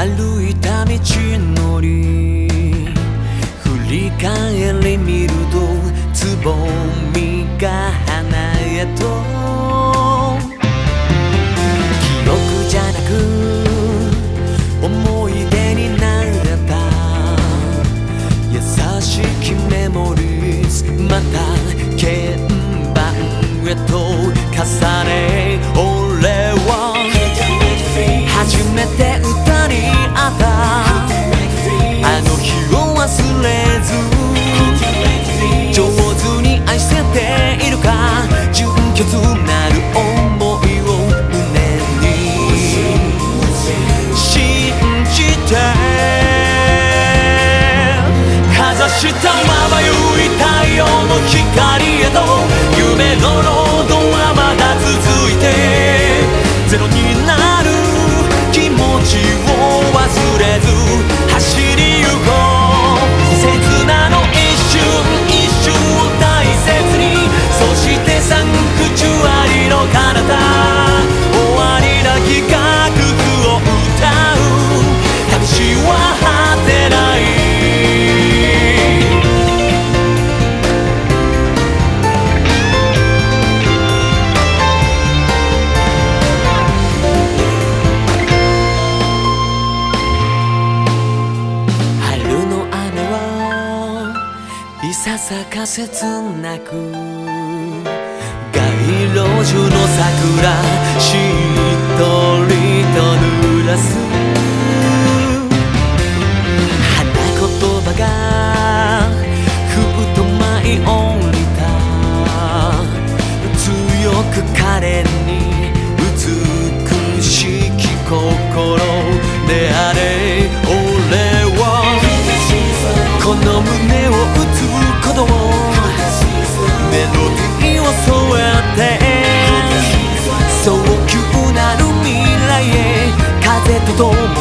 I lose. 道のり振り返り見るとつぼみが花へと。記憶じゃなく思い出になった。優しきメモリーまた鍵盤へと重ね to now. さか切なく街路樹の桜しっとりと濡らす tomo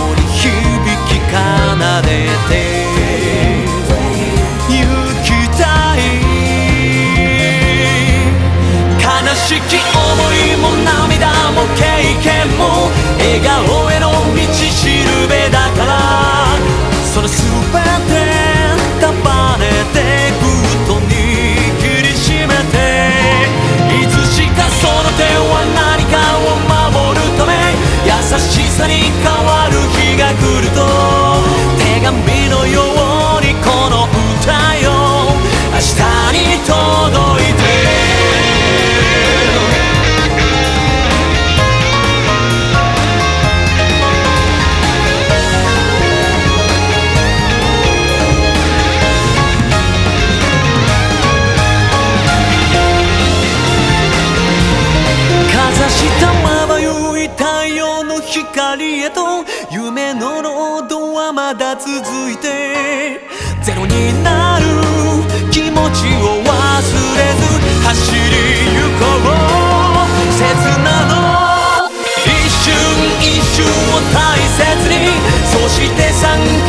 と夢のロードはまだ続いて。ゼロになる。気持ちを忘れず。走りゆこう。刹那の。一瞬一瞬を大切に。そして参加